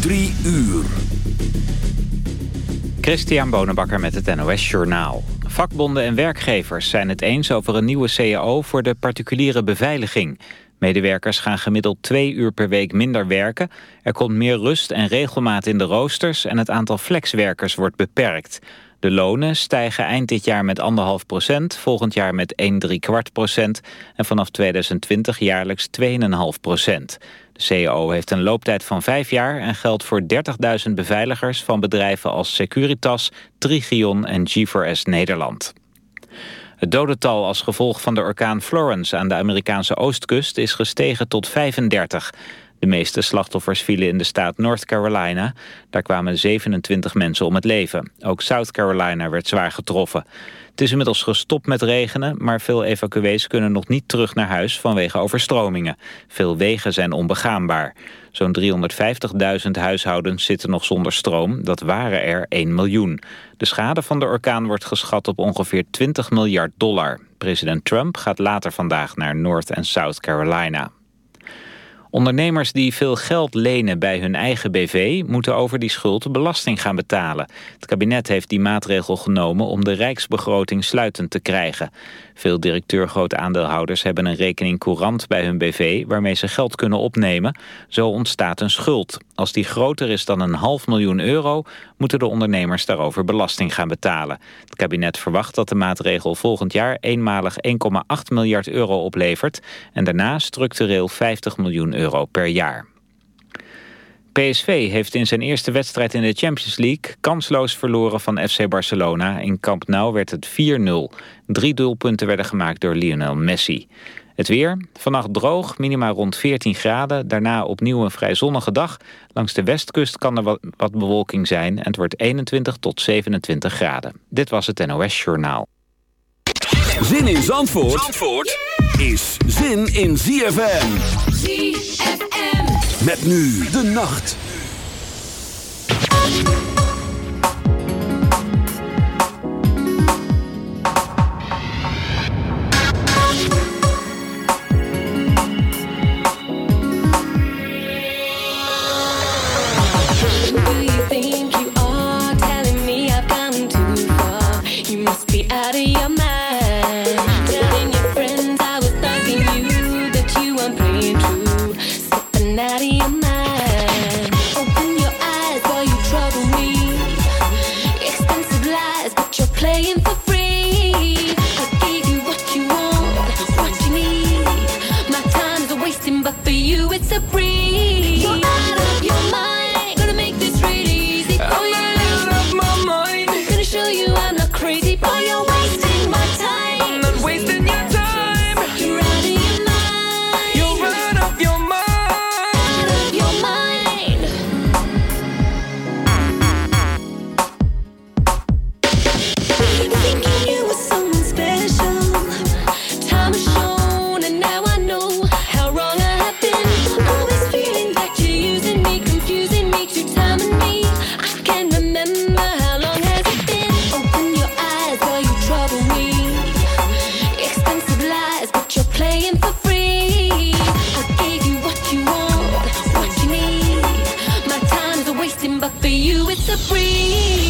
Drie uur. Christian Bonenbakker met het NOS Journaal. Vakbonden en werkgevers zijn het eens over een nieuwe CAO voor de particuliere beveiliging. Medewerkers gaan gemiddeld twee uur per week minder werken. Er komt meer rust en regelmaat in de roosters en het aantal flexwerkers wordt beperkt. De lonen stijgen eind dit jaar met 1,5 procent, volgend jaar met 1,3 kwart procent en vanaf 2020 jaarlijks 2,5 procent. CAO heeft een looptijd van vijf jaar en geldt voor 30.000 beveiligers van bedrijven als Securitas, Trigion en G4S Nederland. Het dodental als gevolg van de orkaan Florence aan de Amerikaanse oostkust is gestegen tot 35. De meeste slachtoffers vielen in de staat North Carolina. Daar kwamen 27 mensen om het leven. Ook South Carolina werd zwaar getroffen. Het is inmiddels gestopt met regenen, maar veel evacuees kunnen nog niet terug naar huis vanwege overstromingen. Veel wegen zijn onbegaanbaar. Zo'n 350.000 huishoudens zitten nog zonder stroom, dat waren er 1 miljoen. De schade van de orkaan wordt geschat op ongeveer 20 miljard dollar. President Trump gaat later vandaag naar North en South Carolina. Ondernemers die veel geld lenen bij hun eigen BV... moeten over die schuld belasting gaan betalen. Het kabinet heeft die maatregel genomen om de rijksbegroting sluitend te krijgen. Veel directeur-grote aandeelhouders hebben een rekening courant bij hun BV... waarmee ze geld kunnen opnemen. Zo ontstaat een schuld. Als die groter is dan een half miljoen euro... moeten de ondernemers daarover belasting gaan betalen. Het kabinet verwacht dat de maatregel volgend jaar... eenmalig 1,8 miljard euro oplevert... en daarna structureel 50 miljoen euro per jaar. PSV heeft in zijn eerste wedstrijd in de Champions League kansloos verloren van FC Barcelona. In Camp Nou werd het 4-0. Drie doelpunten werden gemaakt door Lionel Messi. Het weer, vannacht droog, minima rond 14 graden. Daarna opnieuw een vrij zonnige dag. Langs de westkust kan er wat, wat bewolking zijn en het wordt 21 tot 27 graden. Dit was het NOS Journaal. Zin in Zandvoort, Zandvoort is zin in ZFM. ZFM. Met nu de nacht. to breathe.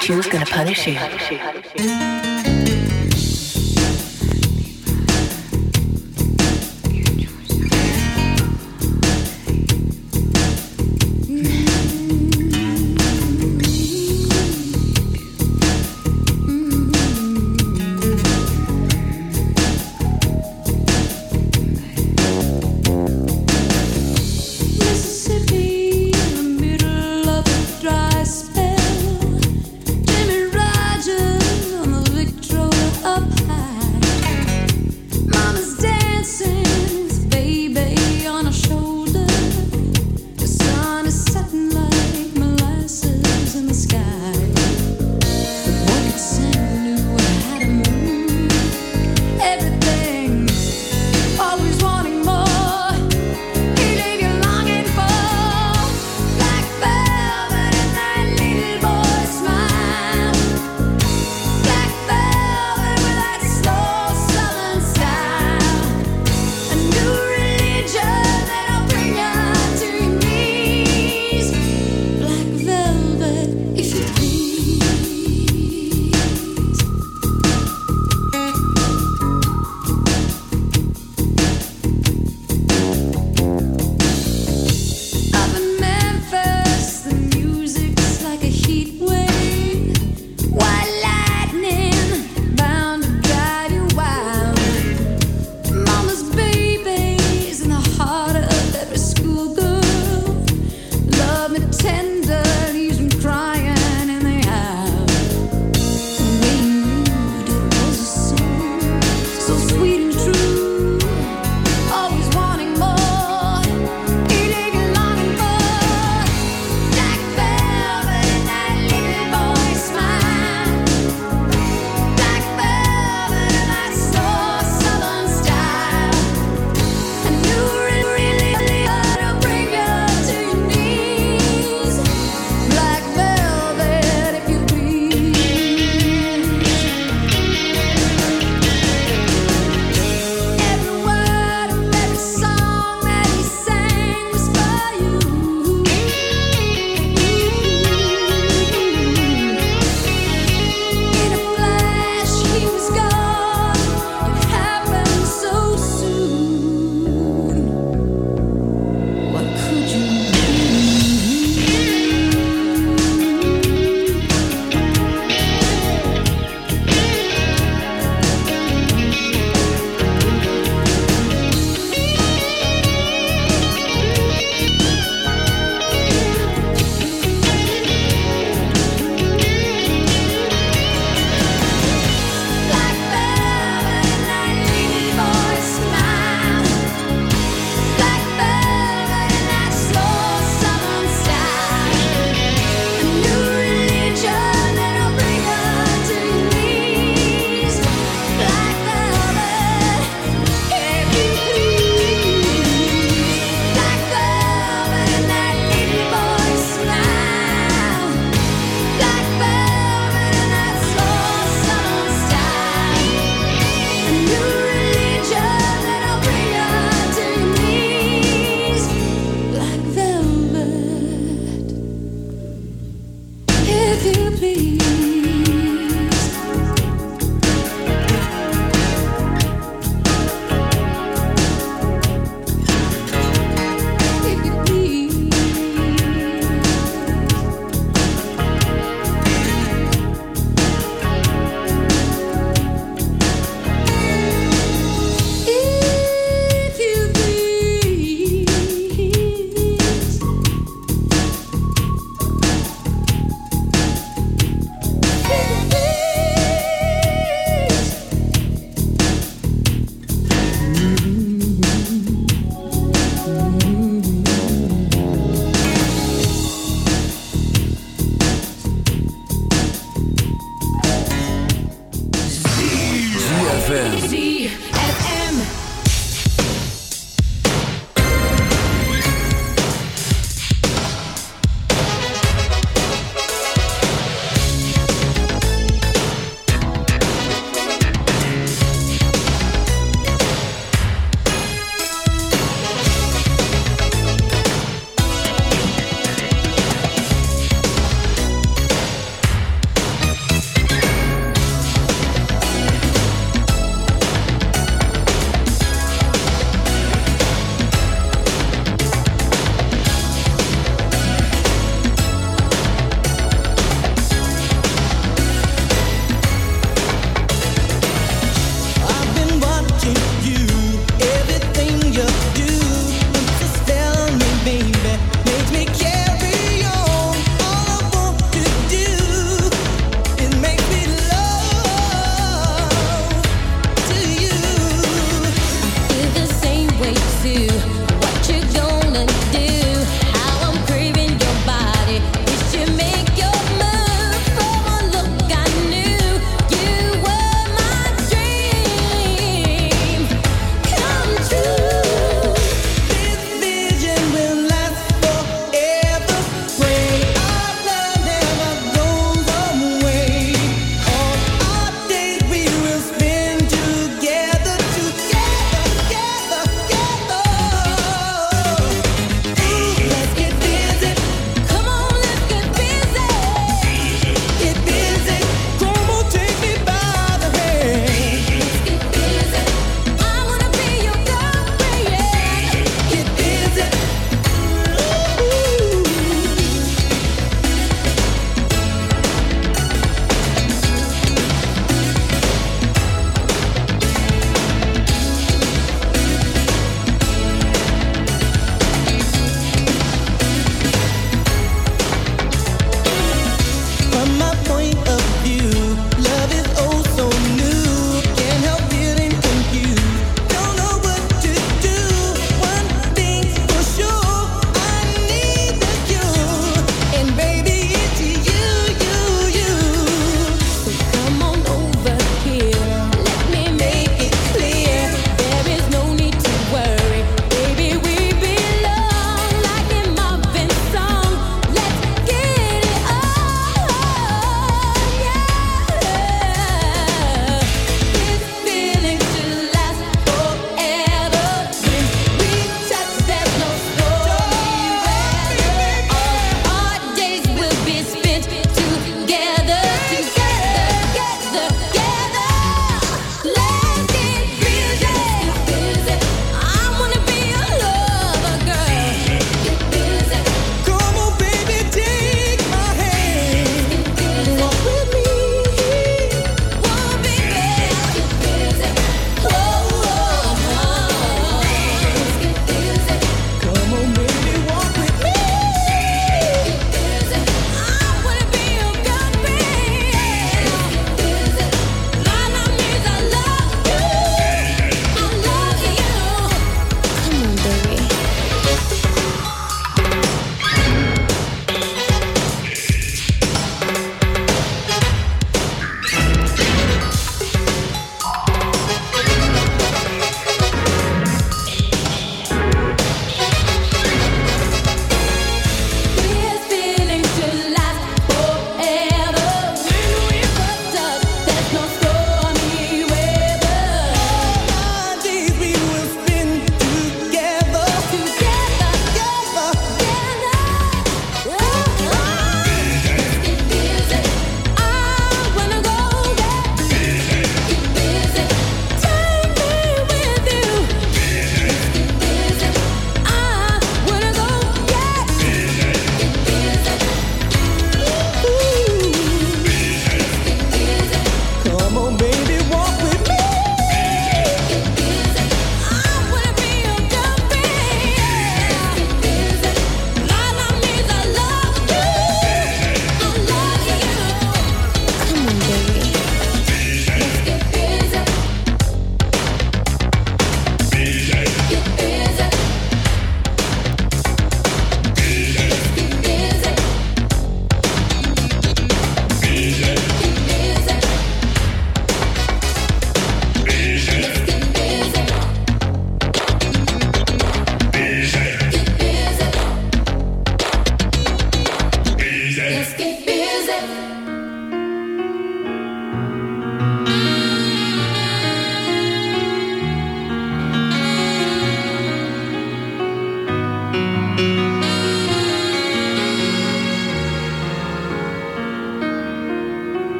Tune's gonna punish you.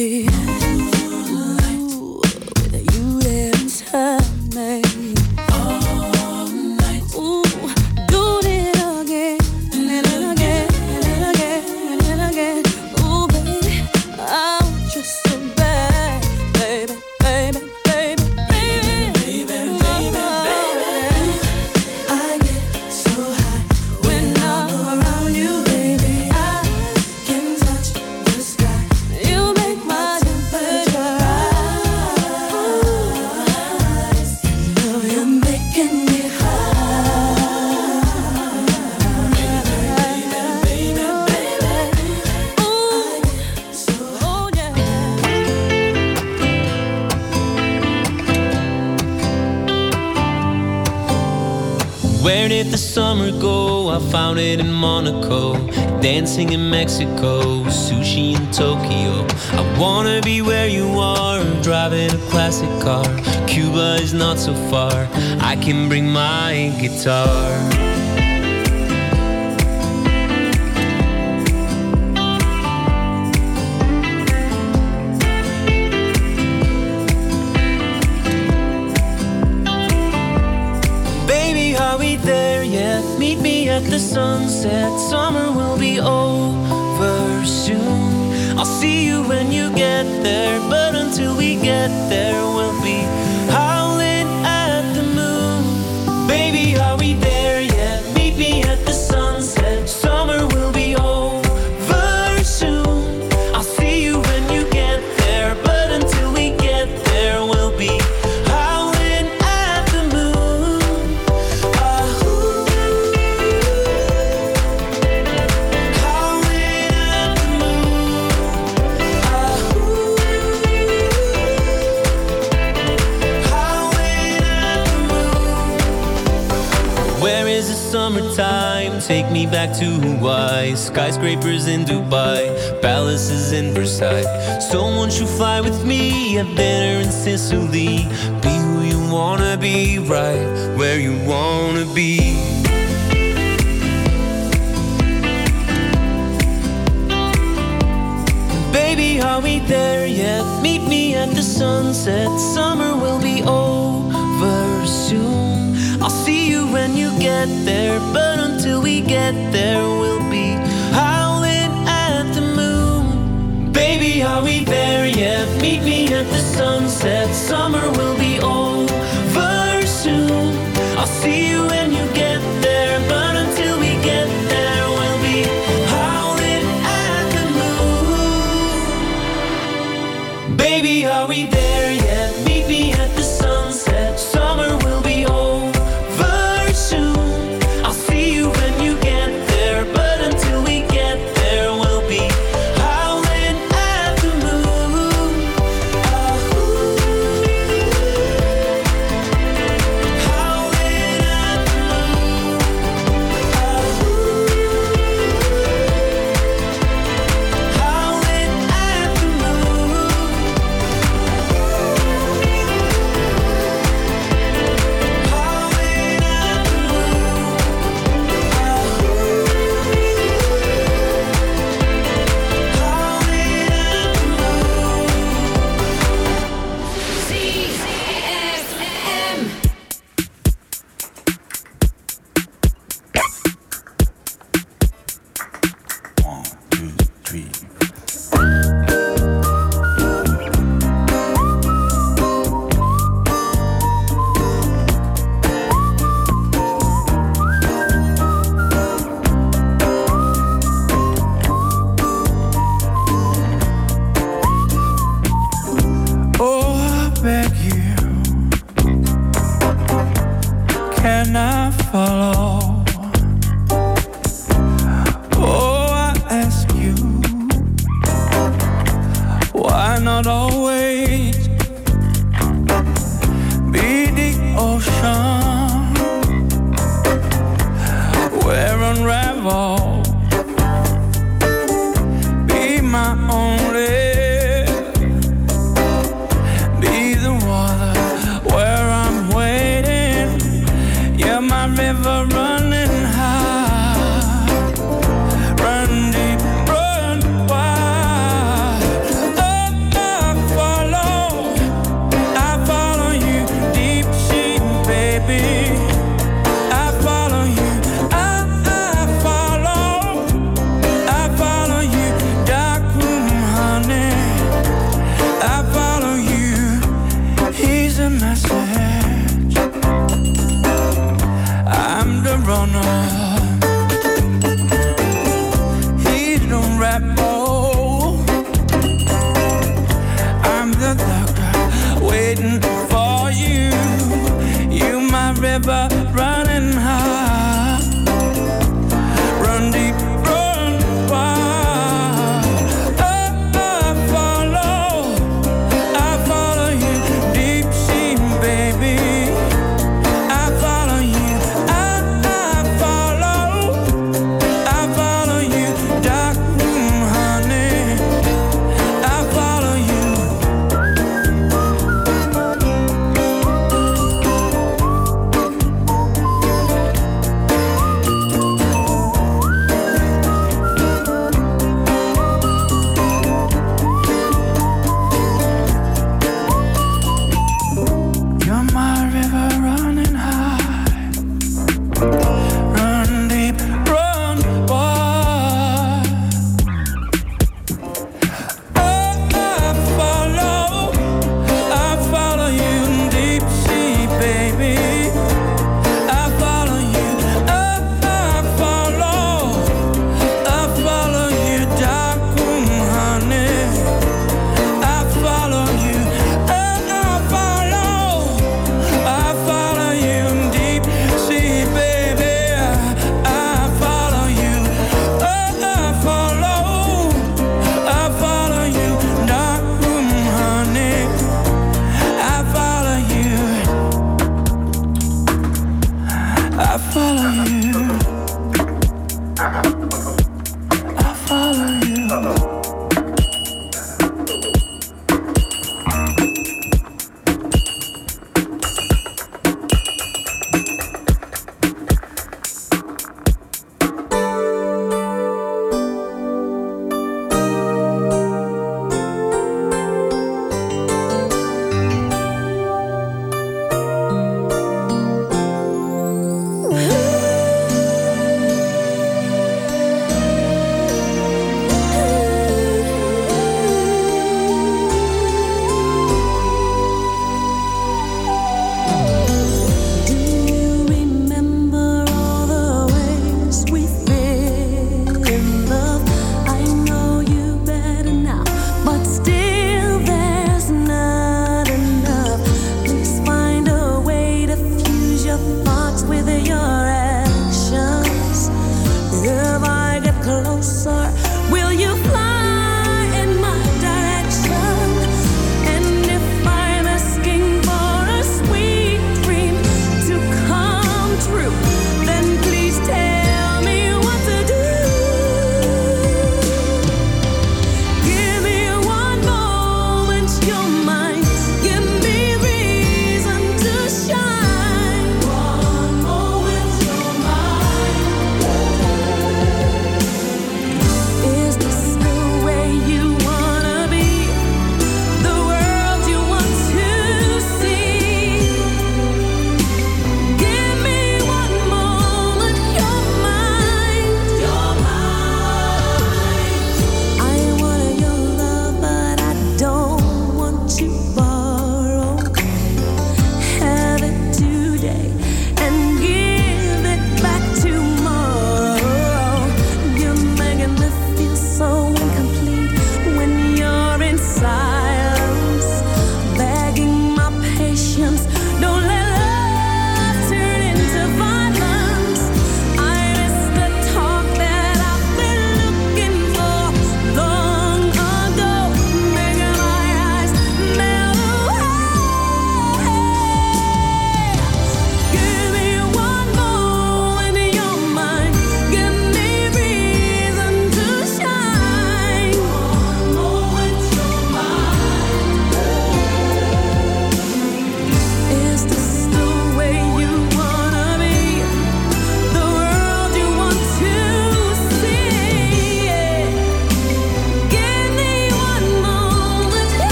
empty guitar. back to Hawaii. Skyscrapers in Dubai, palaces in Versailles. So won't you fly with me? A dinner in Sicily. summer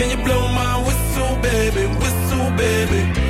Can you blow my whistle, baby, whistle, baby?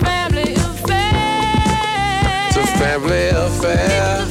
terribly affair.